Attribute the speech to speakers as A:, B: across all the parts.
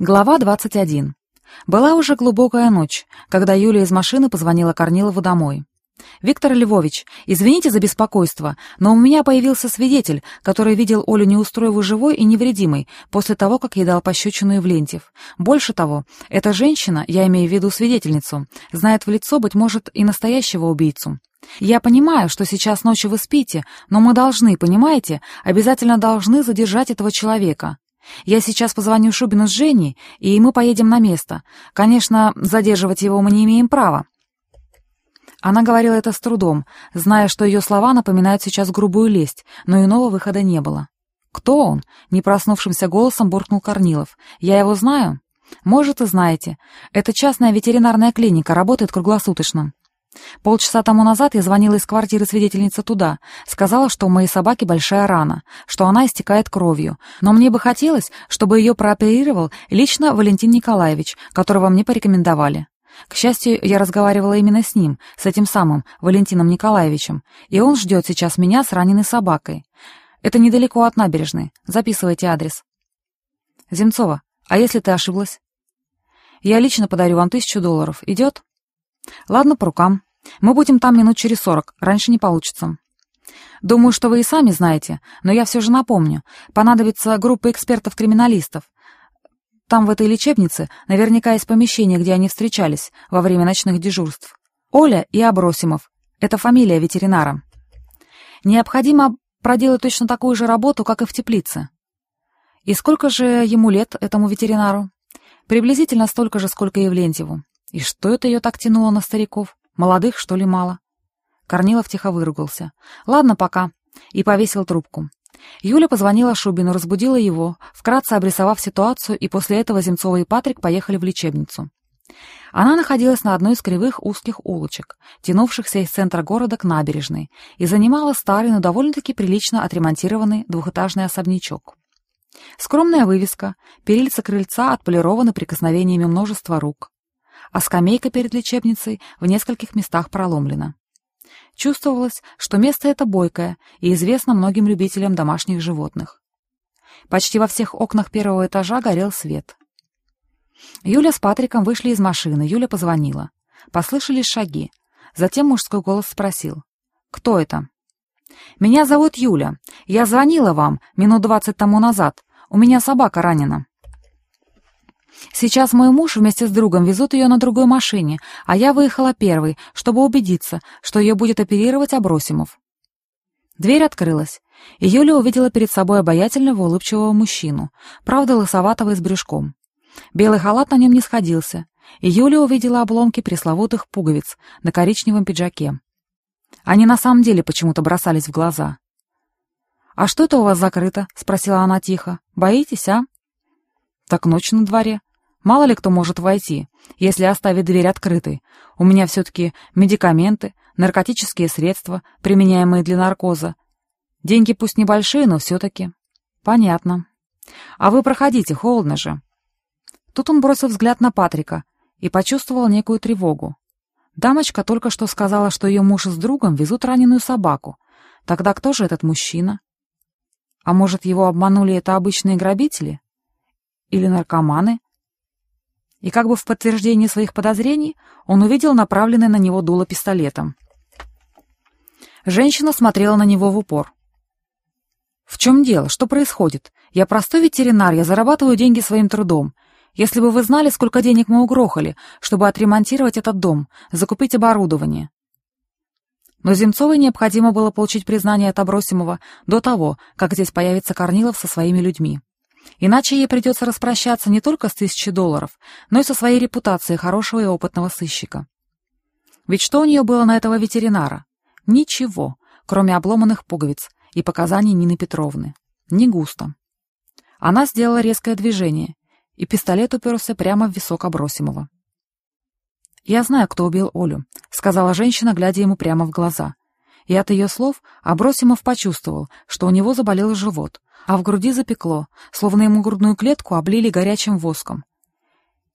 A: Глава 21. Была уже глубокая ночь, когда Юлия из машины позвонила Корнилову домой. «Виктор Львович, извините за беспокойство, но у меня появился свидетель, который видел Олю Неустроеву живой и невредимой после того, как ей дал пощечину Евлентьев. Больше того, эта женщина, я имею в виду свидетельницу, знает в лицо, быть может, и настоящего убийцу. Я понимаю, что сейчас ночью вы спите, но мы должны, понимаете, обязательно должны задержать этого человека. Я сейчас позвоню Шубину с Женей, и мы поедем на место. Конечно, задерживать его мы не имеем права». Она говорила это с трудом, зная, что ее слова напоминают сейчас грубую лесть, но иного выхода не было. «Кто он?» — не проснувшимся голосом буркнул Корнилов. «Я его знаю?» «Может, и знаете. Это частная ветеринарная клиника, работает круглосуточно. Полчаса тому назад я звонила из квартиры свидетельницы туда, сказала, что у моей собаки большая рана, что она истекает кровью, но мне бы хотелось, чтобы ее прооперировал лично Валентин Николаевич, которого мне порекомендовали. К счастью, я разговаривала именно с ним, с этим самым Валентином Николаевичем, и он ждет сейчас меня с раненой собакой. Это недалеко от набережной. Записывайте адрес. Земцова, а если ты ошиблась? Я лично подарю вам тысячу долларов. Идет? Ладно, по рукам. Мы будем там минут через сорок, раньше не получится. Думаю, что вы и сами знаете, но я все же напомню. Понадобится группа экспертов-криминалистов. Там, в этой лечебнице, наверняка есть помещение, где они встречались во время ночных дежурств. Оля и Абросимов. Это фамилия ветеринара. Необходимо проделать точно такую же работу, как и в теплице. И сколько же ему лет, этому ветеринару? Приблизительно столько же, сколько и Влентьеву. И что это ее так тянуло на стариков? Молодых, что ли, мало? Корнилов тихо выругался. «Ладно, пока». И повесил трубку. Юля позвонила Шубину, разбудила его, вкратце обрисовав ситуацию, и после этого Земцова и Патрик поехали в лечебницу. Она находилась на одной из кривых узких улочек, тянувшихся из центра города к набережной, и занимала старый, но довольно-таки прилично отремонтированный двухэтажный особнячок. Скромная вывеска, перильца крыльца отполированы прикосновениями множества рук а скамейка перед лечебницей в нескольких местах проломлена. Чувствовалось, что место это бойкое и известно многим любителям домашних животных. Почти во всех окнах первого этажа горел свет. Юля с Патриком вышли из машины, Юля позвонила. Послышались шаги. Затем мужской голос спросил. «Кто это?» «Меня зовут Юля. Я звонила вам минут двадцать тому назад. У меня собака ранена». Сейчас мой муж вместе с другом везут ее на другой машине, а я выехала первой, чтобы убедиться, что ее будет оперировать Абросимов. Дверь открылась, и Юля увидела перед собой обаятельного улыбчивого мужчину, правда лысоватого и с брюшком. Белый халат на нем не сходился, и Юля увидела обломки пресловутых пуговиц на коричневом пиджаке. Они на самом деле почему-то бросались в глаза. «А что это у вас закрыто?» — спросила она тихо. «Боитесь, а?» «Так ночь на дворе. Мало ли кто может войти, если оставить дверь открытой. У меня все-таки медикаменты, наркотические средства, применяемые для наркоза. Деньги пусть небольшие, но все-таки. Понятно. А вы проходите, холодно же. Тут он бросил взгляд на Патрика и почувствовал некую тревогу. Дамочка только что сказала, что ее муж с другом везут раненую собаку. Тогда кто же этот мужчина? А может, его обманули это обычные грабители? Или наркоманы? И как бы в подтверждение своих подозрений он увидел направленное на него дуло пистолетом. Женщина смотрела на него в упор. «В чем дело? Что происходит? Я простой ветеринар, я зарабатываю деньги своим трудом. Если бы вы знали, сколько денег мы угрохали, чтобы отремонтировать этот дом, закупить оборудование». Но Земцовой необходимо было получить признание от Абросимова до того, как здесь появится Корнилов со своими людьми. Иначе ей придется распрощаться не только с тысячей долларов, но и со своей репутацией хорошего и опытного сыщика. Ведь что у нее было на этого ветеринара? Ничего, кроме обломанных пуговиц и показаний Нины Петровны. Не густо. Она сделала резкое движение, и пистолет уперся прямо в висок Абросимова. «Я знаю, кто убил Олю», — сказала женщина, глядя ему прямо в глаза. И от ее слов Абросимов почувствовал, что у него заболел живот, а в груди запекло, словно ему грудную клетку облили горячим воском.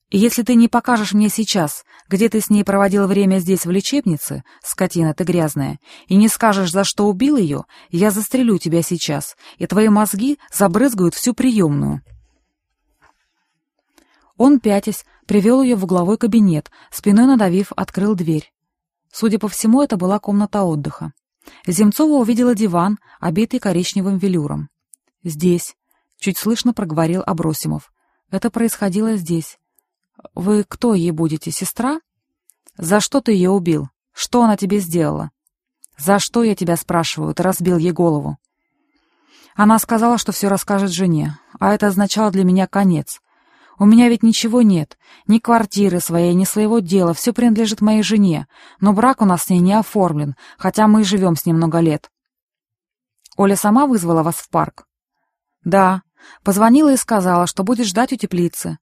A: И если ты не покажешь мне сейчас, где ты с ней проводил время здесь в лечебнице, скотина ты грязная, и не скажешь, за что убил ее, я застрелю тебя сейчас, и твои мозги забрызгают всю приемную. Он, пятясь, привел ее в угловой кабинет, спиной надавив, открыл дверь. Судя по всему, это была комната отдыха. Земцова увидела диван, обитый коричневым велюром. «Здесь», — чуть слышно проговорил Абросимов. «Это происходило здесь. Вы кто ей будете, сестра?» «За что ты ее убил? Что она тебе сделала?» «За что, я тебя спрашиваю, ты разбил ей голову?» Она сказала, что все расскажет жене, а это означало для меня конец. У меня ведь ничего нет, ни квартиры своей, ни своего дела, все принадлежит моей жене, но брак у нас с ней не оформлен, хотя мы и живем с ней много лет. Оля сама вызвала вас в парк? Да, позвонила и сказала, что будет ждать у теплицы.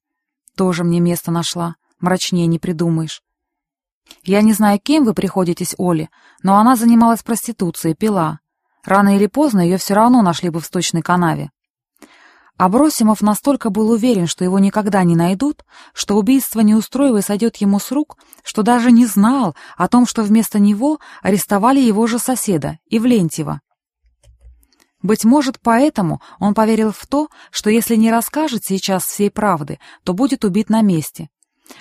A: Тоже мне место нашла, мрачнее не придумаешь. Я не знаю, кем вы приходитесь Оле, но она занималась проституцией, пила. Рано или поздно ее все равно нашли бы в сточной канаве. Абросимов настолько был уверен, что его никогда не найдут, что убийство Неустроевой сойдет ему с рук, что даже не знал о том, что вместо него арестовали его же соседа, Ивлентьева. Быть может, поэтому он поверил в то, что если не расскажет сейчас всей правды, то будет убит на месте.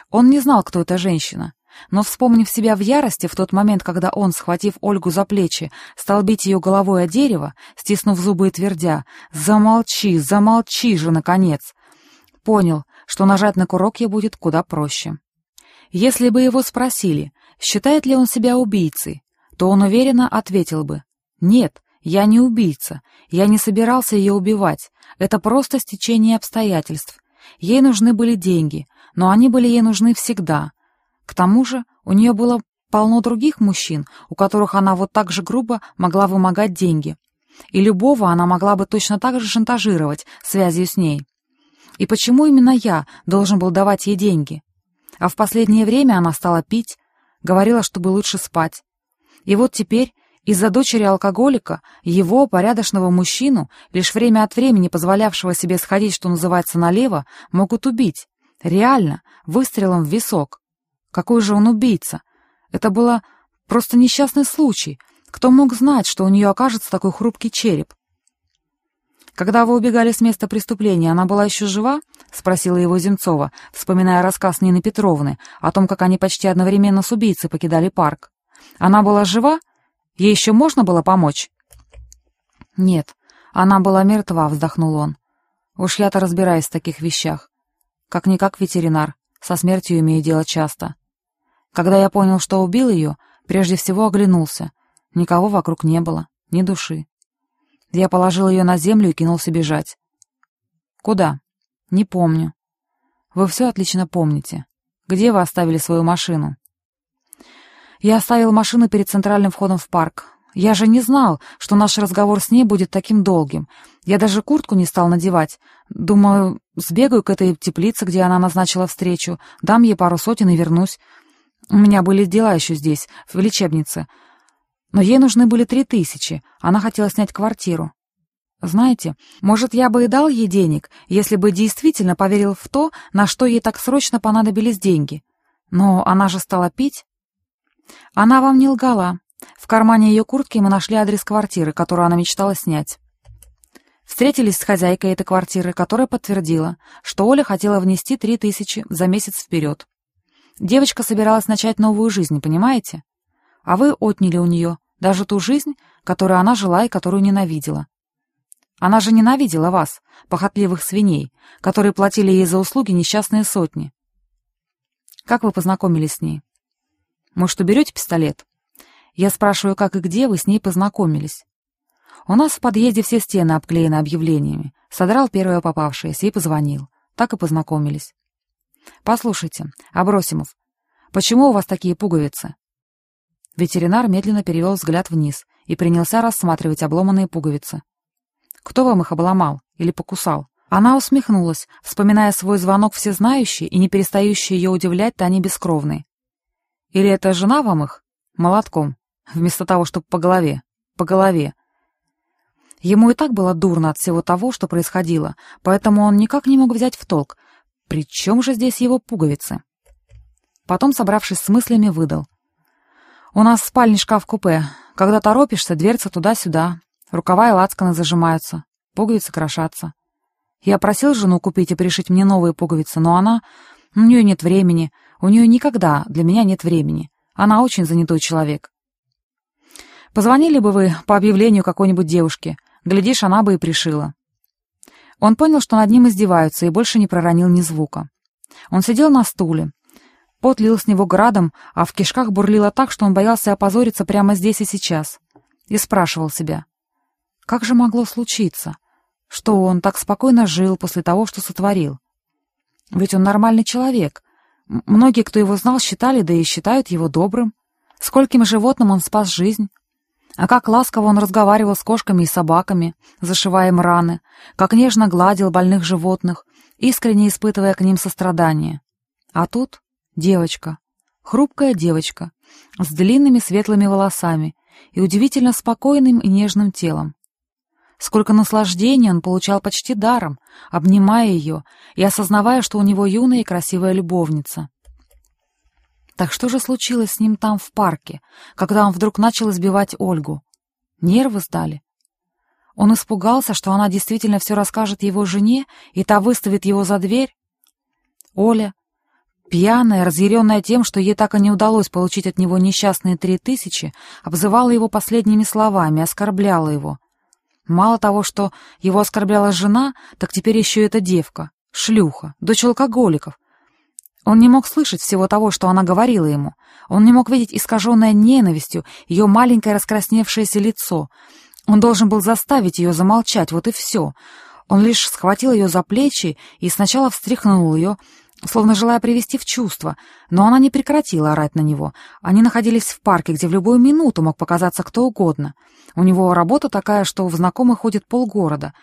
A: Он не знал, кто эта женщина. Но, вспомнив себя в ярости в тот момент, когда он, схватив Ольгу за плечи, стал бить ее головой о дерево, стиснув зубы и твердя «Замолчи, замолчи же, наконец!» понял, что нажать на курок ей будет куда проще. Если бы его спросили, считает ли он себя убийцей, то он уверенно ответил бы «Нет, я не убийца, я не собирался ее убивать, это просто стечение обстоятельств. Ей нужны были деньги, но они были ей нужны всегда» К тому же у нее было полно других мужчин, у которых она вот так же грубо могла вымогать деньги. И любого она могла бы точно так же шантажировать связью с ней. И почему именно я должен был давать ей деньги? А в последнее время она стала пить, говорила, чтобы лучше спать. И вот теперь из-за дочери алкоголика, его, порядочного мужчину, лишь время от времени позволявшего себе сходить, что называется, налево, могут убить. Реально, выстрелом в висок. Какой же он убийца? Это было просто несчастный случай. Кто мог знать, что у нее окажется такой хрупкий череп? «Когда вы убегали с места преступления, она была еще жива?» — спросила его Земцова, вспоминая рассказ Нины Петровны о том, как они почти одновременно с убийцей покидали парк. «Она была жива? Ей еще можно было помочь?» «Нет, она была мертва», — вздохнул он. «Уж я-то разбираюсь в таких вещах. Как-никак ветеринар, со смертью имею дело часто. Когда я понял, что убил ее, прежде всего оглянулся. Никого вокруг не было, ни души. Я положил ее на землю и кинулся бежать. Куда? Не помню. Вы все отлично помните. Где вы оставили свою машину? Я оставил машину перед центральным входом в парк. Я же не знал, что наш разговор с ней будет таким долгим. Я даже куртку не стал надевать. Думаю, сбегаю к этой теплице, где она назначила встречу, дам ей пару сотен и вернусь. У меня были дела еще здесь, в лечебнице. Но ей нужны были три тысячи. Она хотела снять квартиру. Знаете, может, я бы и дал ей денег, если бы действительно поверил в то, на что ей так срочно понадобились деньги. Но она же стала пить. Она вам не лгала. В кармане ее куртки мы нашли адрес квартиры, которую она мечтала снять. Встретились с хозяйкой этой квартиры, которая подтвердила, что Оля хотела внести три тысячи за месяц вперед. Девочка собиралась начать новую жизнь, понимаете? А вы отняли у нее даже ту жизнь, которую она жила и которую ненавидела. Она же ненавидела вас, похотливых свиней, которые платили ей за услуги несчастные сотни. Как вы познакомились с ней? Может, уберете пистолет? Я спрашиваю, как и где вы с ней познакомились. У нас в подъезде все стены обклеены объявлениями. Содрал первое попавшееся и позвонил. Так и познакомились. «Послушайте, Абросимов, почему у вас такие пуговицы?» Ветеринар медленно перевел взгляд вниз и принялся рассматривать обломанные пуговицы. «Кто вам их обломал или покусал?» Она усмехнулась, вспоминая свой звонок всезнающий и не перестающий ее удивлять Тане Бескровной. «Или это жена вам их? Молотком, вместо того, чтобы по голове. По голове». Ему и так было дурно от всего того, что происходило, поэтому он никак не мог взять в толк, при чем же здесь его пуговицы? Потом, собравшись с мыслями, выдал. «У нас спальный шкаф-купе. Когда торопишься, дверца туда-сюда. Рукава и лацканы зажимаются. Пуговицы крошатся. Я просил жену купить и пришить мне новые пуговицы, но она... У нее нет времени. У нее никогда для меня нет времени. Она очень занятой человек. Позвонили бы вы по объявлению какой-нибудь девушке. Глядишь, она бы и пришила. Он понял, что над ним издеваются, и больше не проронил ни звука. Он сидел на стуле. Пот лил с него градом, а в кишках бурлило так, что он боялся опозориться прямо здесь и сейчас. И спрашивал себя, как же могло случиться, что он так спокойно жил после того, что сотворил? Ведь он нормальный человек. Многие, кто его знал, считали, да и считают его добрым. Скольким животным он спас жизнь. А как ласково он разговаривал с кошками и собаками, зашивая им раны, как нежно гладил больных животных, искренне испытывая к ним сострадание. А тут девочка, хрупкая девочка, с длинными светлыми волосами и удивительно спокойным и нежным телом. Сколько наслаждения он получал почти даром, обнимая ее и осознавая, что у него юная и красивая любовница. Так что же случилось с ним там, в парке, когда он вдруг начал избивать Ольгу? Нервы сдали? Он испугался, что она действительно все расскажет его жене, и та выставит его за дверь? Оля, пьяная, разъяренная тем, что ей так и не удалось получить от него несчастные три тысячи, обзывала его последними словами, оскорбляла его — Мало того, что его оскорбляла жена, так теперь еще эта девка, шлюха, дочь алкоголиков. Он не мог слышать всего того, что она говорила ему. Он не мог видеть искаженное ненавистью ее маленькое раскрасневшееся лицо. Он должен был заставить ее замолчать, вот и все. Он лишь схватил ее за плечи и сначала встряхнул ее, словно желая привести в чувство, но она не прекратила орать на него. Они находились в парке, где в любую минуту мог показаться кто угодно. У него работа такая, что в знакомых ходит полгорода,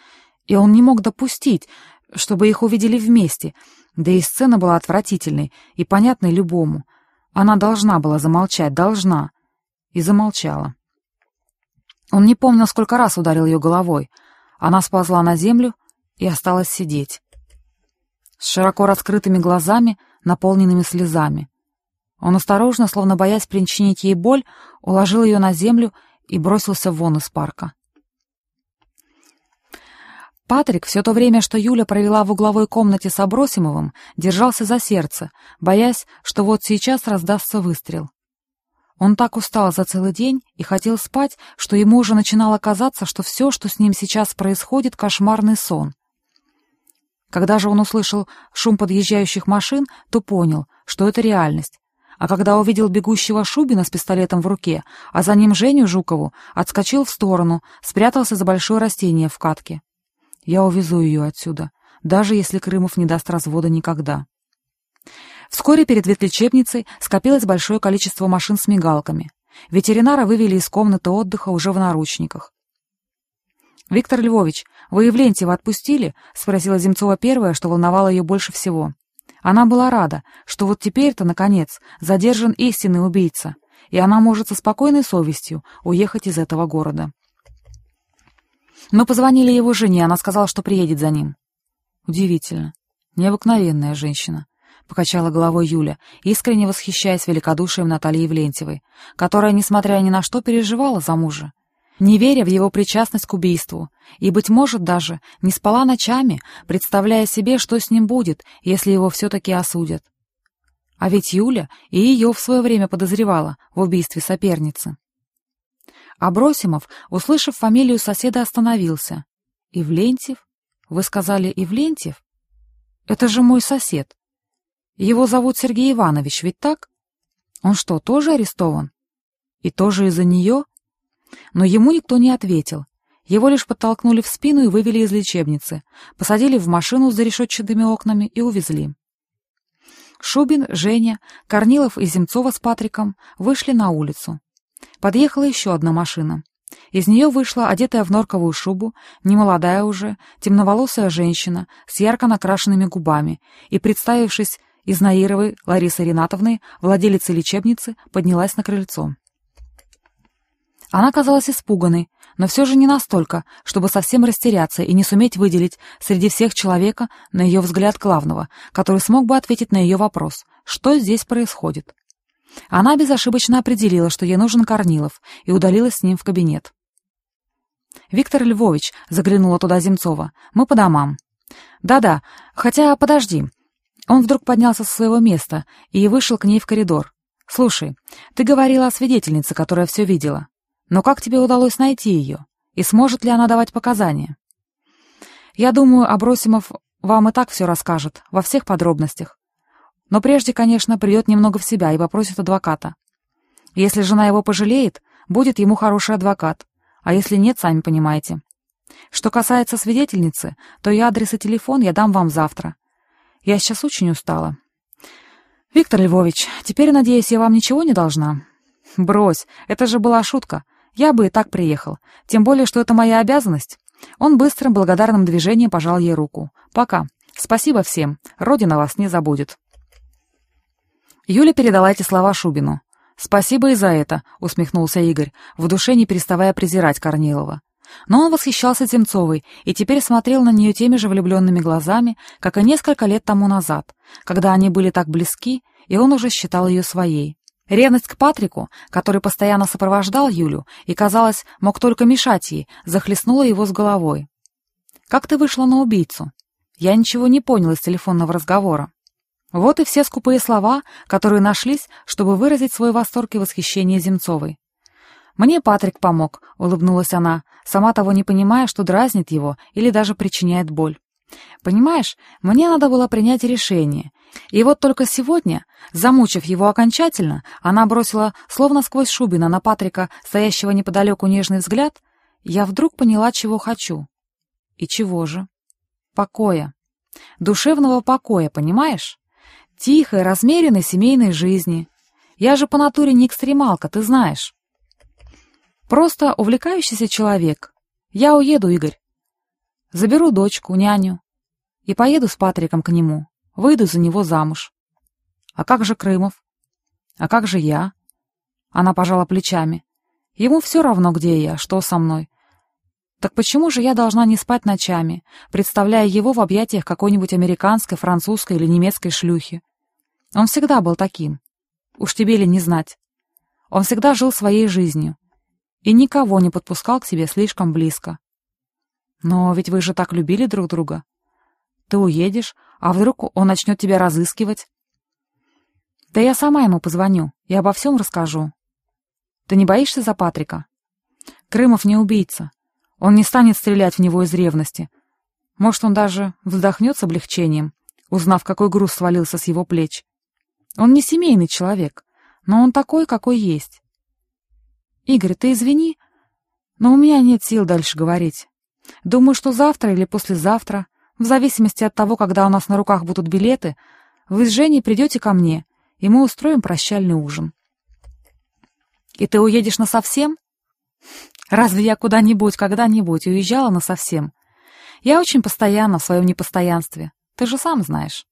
A: и он не мог допустить, чтобы их увидели вместе, да и сцена была отвратительной и понятной любому. Она должна была замолчать, должна. И замолчала. Он не помнил, сколько раз ударил ее головой. Она сползла на землю и осталась сидеть с широко раскрытыми глазами, наполненными слезами. Он осторожно, словно боясь причинить ей боль, уложил ее на землю и бросился вон из парка. Патрик все то время, что Юля провела в угловой комнате с Абросимовым, держался за сердце, боясь, что вот сейчас раздастся выстрел. Он так устал за целый день и хотел спать, что ему уже начинало казаться, что все, что с ним сейчас происходит, — кошмарный сон. Когда же он услышал шум подъезжающих машин, то понял, что это реальность. А когда увидел бегущего Шубина с пистолетом в руке, а за ним Женю Жукову, отскочил в сторону, спрятался за большое растение в катке. Я увезу ее отсюда, даже если Крымов не даст развода никогда. Вскоре перед ветлечебницей скопилось большое количество машин с мигалками. Ветеринара вывели из комнаты отдыха уже в наручниках. «Виктор Львович, вы Евлентьева отпустили?» — спросила Земцова первое, что волновало ее больше всего. Она была рада, что вот теперь-то, наконец, задержан истинный убийца, и она может со спокойной совестью уехать из этого города. Мы позвонили его жене, она сказала, что приедет за ним. Удивительно. Необыкновенная женщина. — покачала головой Юля, искренне восхищаясь великодушием Натальи Евлентьевой, которая, несмотря ни на что, переживала за мужа не веря в его причастность к убийству, и, быть может, даже не спала ночами, представляя себе, что с ним будет, если его все-таки осудят. А ведь Юля и ее в свое время подозревала в убийстве соперницы. Абросимов, услышав фамилию соседа, остановился. «Ивлентьев? Вы сказали Ивлентьев? Это же мой сосед. Его зовут Сергей Иванович, ведь так? Он что, тоже арестован? И тоже из-за нее?» Но ему никто не ответил. Его лишь подтолкнули в спину и вывели из лечебницы, посадили в машину с зарешетчатыми окнами и увезли. Шубин, Женя, Корнилов и Земцова с Патриком вышли на улицу. Подъехала еще одна машина. Из нее вышла, одетая в норковую шубу, немолодая уже, темноволосая женщина с ярко накрашенными губами и, представившись из Наировой Ларисой Ринатовной, владелицей лечебницы, поднялась на крыльцо. Она казалась испуганной, но все же не настолько, чтобы совсем растеряться и не суметь выделить среди всех человека, на ее взгляд, главного, который смог бы ответить на ее вопрос, что здесь происходит. Она безошибочно определила, что ей нужен Корнилов, и удалилась с ним в кабинет. «Виктор Львович», — заглянула туда Земцова, — «мы по домам. Да-да, хотя подожди. Он вдруг поднялся со своего места и вышел к ней в коридор. «Слушай, ты говорила о свидетельнице, которая все видела. Но как тебе удалось найти ее? И сможет ли она давать показания?» «Я думаю, Абросимов вам и так все расскажет, во всех подробностях. Но прежде, конечно, придет немного в себя и попросит адвоката. Если жена его пожалеет, будет ему хороший адвокат, а если нет, сами понимаете. Что касается свидетельницы, то и адрес и телефон я дам вам завтра. Я сейчас очень устала. Виктор Львович, теперь, надеюсь, я вам ничего не должна? Брось, это же была шутка. Я бы и так приехал. Тем более, что это моя обязанность. Он быстрым, благодарным движением пожал ей руку. Пока. Спасибо всем. Родина вас не забудет. Юля передала эти слова Шубину. «Спасибо и за это», — усмехнулся Игорь, в душе не переставая презирать Корнилова. Но он восхищался Земцовой и теперь смотрел на нее теми же влюбленными глазами, как и несколько лет тому назад, когда они были так близки, и он уже считал ее своей. Ревность к Патрику, который постоянно сопровождал Юлю и, казалось, мог только мешать ей, захлестнула его с головой. «Как ты вышла на убийцу?» Я ничего не понял из телефонного разговора. Вот и все скупые слова, которые нашлись, чтобы выразить свой восторг и восхищение Земцовой. «Мне Патрик помог», — улыбнулась она, сама того не понимая, что дразнит его или даже причиняет боль. «Понимаешь, мне надо было принять решение. И вот только сегодня, замучив его окончательно, она бросила, словно сквозь Шубина, на Патрика, стоящего неподалеку нежный взгляд, я вдруг поняла, чего хочу. И чего же? Покоя. Душевного покоя, понимаешь? Тихой, размеренной семейной жизни. Я же по натуре не экстремалка, ты знаешь. Просто увлекающийся человек. Я уеду, Игорь. Заберу дочку, няню. И поеду с Патриком к нему. Выйду за него замуж. А как же Крымов? А как же я? Она пожала плечами. Ему все равно, где я, что со мной. Так почему же я должна не спать ночами, представляя его в объятиях какой-нибудь американской, французской или немецкой шлюхи? Он всегда был таким. Уж тебе ли не знать. Он всегда жил своей жизнью и никого не подпускал к себе слишком близко. Но ведь вы же так любили друг друга. Ты уедешь, а вдруг он начнет тебя разыскивать? Да я сама ему позвоню и обо всем расскажу. Ты не боишься за Патрика? Крымов не убийца. Он не станет стрелять в него из ревности. Может, он даже вздохнет с облегчением, узнав, какой груз свалился с его плеч. Он не семейный человек, но он такой, какой есть. «Игорь, ты извини, но у меня нет сил дальше говорить. Думаю, что завтра или послезавтра, в зависимости от того, когда у нас на руках будут билеты, вы с Женей придете ко мне, и мы устроим прощальный ужин». «И ты уедешь насовсем?» «Разве я куда-нибудь, когда-нибудь уезжала насовсем? Я очень постоянна в своем непостоянстве, ты же сам знаешь».